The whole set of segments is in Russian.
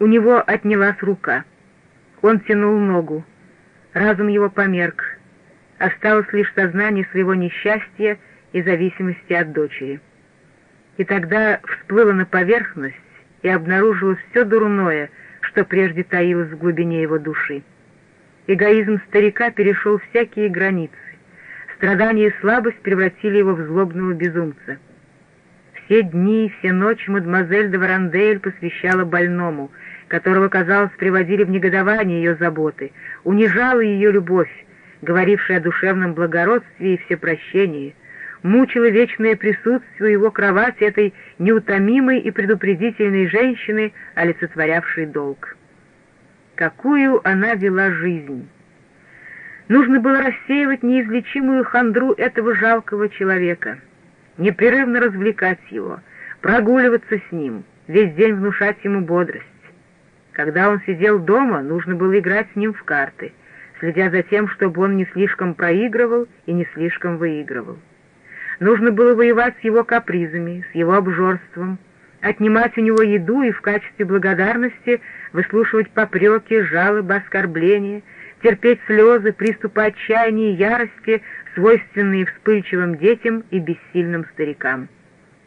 У него отнялась рука. Он тянул ногу. Разум его померк. Осталось лишь сознание своего несчастья и зависимости от дочери. И тогда всплыло на поверхность и обнаружилось все дурное, что прежде таилось в глубине его души. Эгоизм старика перешел всякие границы. Страдания и слабость превратили его в злобного безумца. Все дни и все ночи мадемуазель де Варандель посвящала больному, которого, казалось, приводили в негодование ее заботы, унижала ее любовь, говорившая о душевном благородстве и всепрощении, мучила вечное присутствие его кровати этой неутомимой и предупредительной женщины, олицетворявшей долг. Какую она вела жизнь! Нужно было рассеивать неизлечимую хандру этого жалкого человека, непрерывно развлекать его, прогуливаться с ним, весь день внушать ему бодрость. Когда он сидел дома, нужно было играть с ним в карты, следя за тем, чтобы он не слишком проигрывал и не слишком выигрывал. Нужно было воевать с его капризами, с его обжорством, отнимать у него еду и в качестве благодарности выслушивать попреки, жалобы, оскорбления, терпеть слезы, приступы отчаяния и ярости, свойственные вспыльчивым детям и бессильным старикам.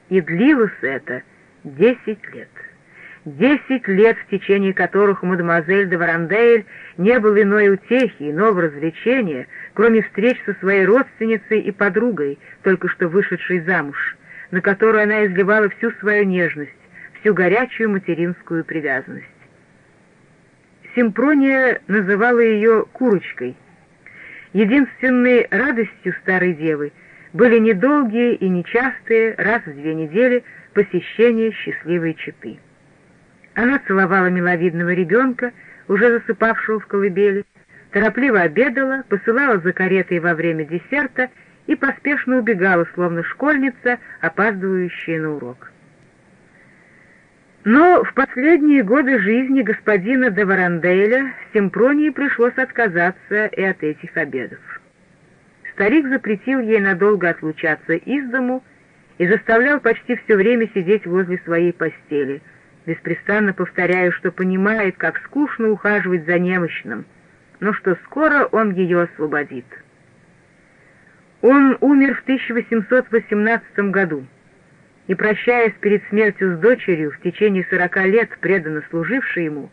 И длилось это десять лет. Десять лет, в течение которых у мадемуазель де Варандель не было иной утехи, иного развлечения, кроме встреч со своей родственницей и подругой, только что вышедшей замуж, на которую она изливала всю свою нежность, всю горячую материнскую привязанность. Симпрония называла ее «курочкой». Единственной радостью старой девы были недолгие и нечастые, раз в две недели, посещения счастливой четы. Она целовала миловидного ребенка, уже засыпавшего в колыбели, торопливо обедала, посылала за каретой во время десерта и поспешно убегала, словно школьница, опаздывающая на урок. Но в последние годы жизни господина де Варанделя Симпронии пришлось отказаться и от этих обедов. Старик запретил ей надолго отлучаться из дому и заставлял почти все время сидеть возле своей постели, беспрестанно повторяя, что понимает, как скучно ухаживать за немощным, но что скоро он ее освободит. Он умер в 1818 году, и, прощаясь перед смертью с дочерью, в течение сорока лет преданно служившей ему,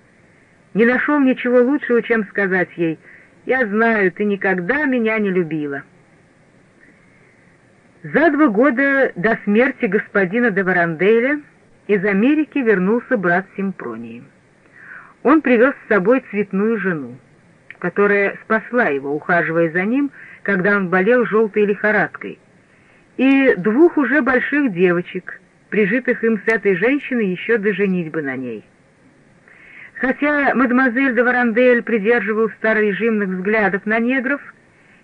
не нашел ничего лучшего, чем сказать ей «Я знаю, ты никогда меня не любила». За два года до смерти господина де Варанделя из Америки вернулся брат Симпронии. Он привез с собой цветную жену, которая спасла его, ухаживая за ним, когда он болел желтой лихорадкой, и двух уже больших девочек, прижитых им с этой женщиной еще до женитьбы на ней. Хотя мадемуазель де Варандель придерживал старорежимных взглядов на негров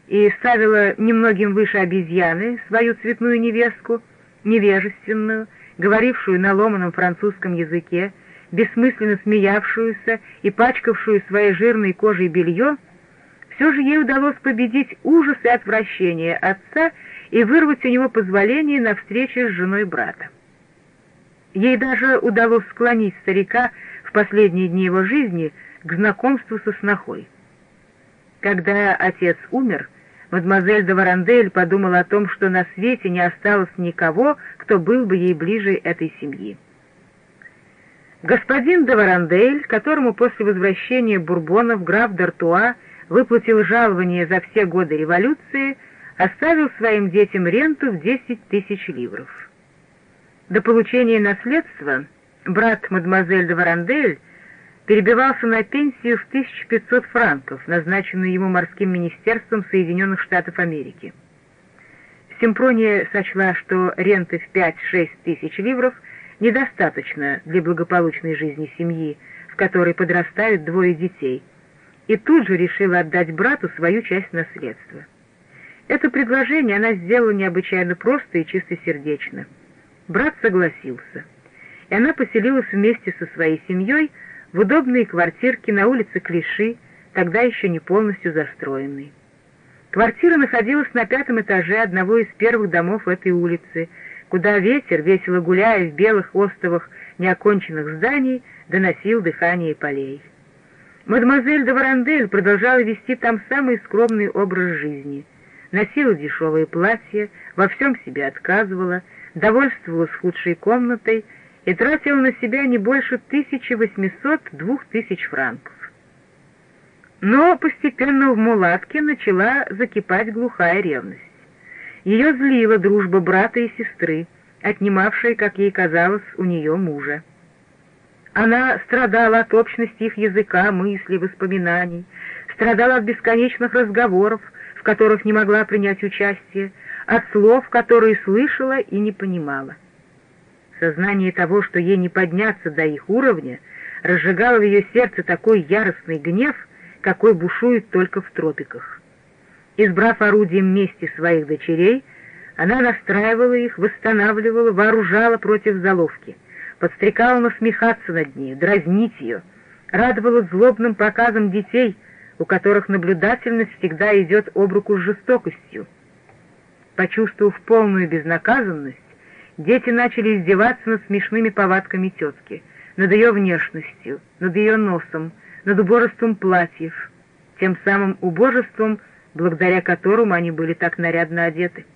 и ставила немногим выше обезьяны свою цветную невестку, невежественную, говорившую на ломаном французском языке, бессмысленно смеявшуюся и пачкавшую своей жирной кожей белье, все же ей удалось победить ужас и отвращение отца и вырвать у него позволение на встрече с женой брата. Ей даже удалось склонить старика в последние дни его жизни к знакомству со снохой. Когда отец умер, Мадемуазель де Варандель подумала о том, что на свете не осталось никого, кто был бы ей ближе этой семьи. Господин де Варандель, которому после возвращения Бурбонов граф Д'Артуа выплатил жалование за все годы революции, оставил своим детям ренту в 10 тысяч ливров. До получения наследства брат мадемуазель де Варандель перебивался на пенсию в 1500 франков, назначенную ему морским министерством Соединенных Штатов Америки. Симпрония сочла, что ренты в 5-6 тысяч ливров недостаточно для благополучной жизни семьи, в которой подрастают двое детей, и тут же решила отдать брату свою часть наследства. Это предложение она сделала необычайно просто и чистосердечно. Брат согласился, и она поселилась вместе со своей семьей в удобные квартирки на улице Клиши, тогда еще не полностью застроенной. Квартира находилась на пятом этаже одного из первых домов этой улицы, куда ветер, весело гуляя в белых остовах неоконченных зданий, доносил дыхание полей. Мадемуазель де Варандель продолжала вести там самый скромный образ жизни. Носила дешевые платья, во всем себе отказывала, довольствовалась худшей комнатой и тратила на себя не больше 1800-2000 франков. Но постепенно в мулатке начала закипать глухая ревность. Ее злила дружба брата и сестры, отнимавшая, как ей казалось, у нее мужа. Она страдала от общности их языка, мыслей, воспоминаний, страдала от бесконечных разговоров, которых не могла принять участие, от слов, которые слышала и не понимала. Сознание того, что ей не подняться до их уровня, разжигало в ее сердце такой яростный гнев, какой бушует только в тропиках. Избрав орудием мести своих дочерей, она настраивала их, восстанавливала, вооружала против заловки, подстрекала насмехаться над ней, дразнить ее, радовала злобным проказам детей, у которых наблюдательность всегда идет об руку с жестокостью. Почувствовав полную безнаказанность, дети начали издеваться над смешными повадками тетки, над ее внешностью, над ее носом, над убожеством платьев, тем самым убожеством, благодаря которому они были так нарядно одеты.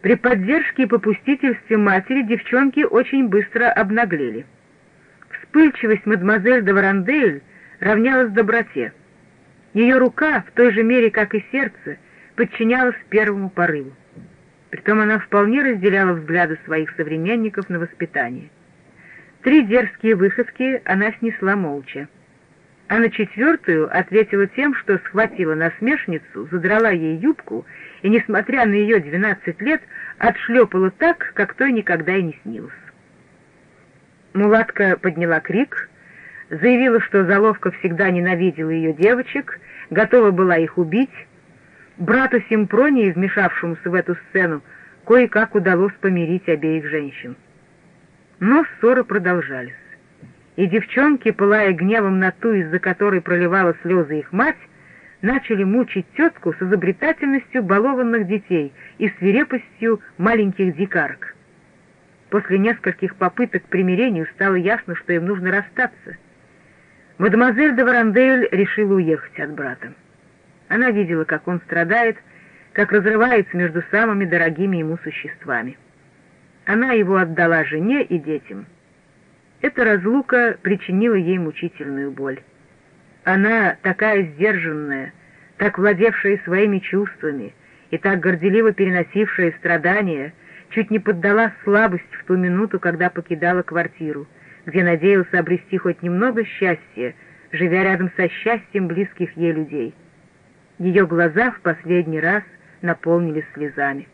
При поддержке и попустительстве матери девчонки очень быстро обнаглели. Вспыльчивость мадемуазель де Варандель равнялась доброте. Ее рука, в той же мере, как и сердце, подчинялась первому порыву. Притом она вполне разделяла взгляды своих современников на воспитание. Три дерзкие выходки она снесла молча а на четвертую ответила тем, что схватила насмешницу, задрала ей юбку и, несмотря на ее двенадцать лет, отшлепала так, как той никогда и не снилось. Мулатка подняла крик, заявила, что Заловка всегда ненавидела ее девочек, готова была их убить. Брату Симпронии, вмешавшемуся в эту сцену, кое-как удалось помирить обеих женщин. Но ссоры продолжались и девчонки, пылая гневом на ту, из-за которой проливала слезы их мать, начали мучить тетку с изобретательностью балованных детей и свирепостью маленьких дикарок. После нескольких попыток к примирению стало ясно, что им нужно расстаться. Мадемуазель де Варандель решила уехать от брата. Она видела, как он страдает, как разрывается между самыми дорогими ему существами. Она его отдала жене и детям — эта разлука причинила ей мучительную боль. Она, такая сдержанная, так владевшая своими чувствами и так горделиво переносившая страдания, чуть не поддала слабость в ту минуту, когда покидала квартиру, где надеялся обрести хоть немного счастья, живя рядом со счастьем близких ей людей. Ее глаза в последний раз наполнились слезами.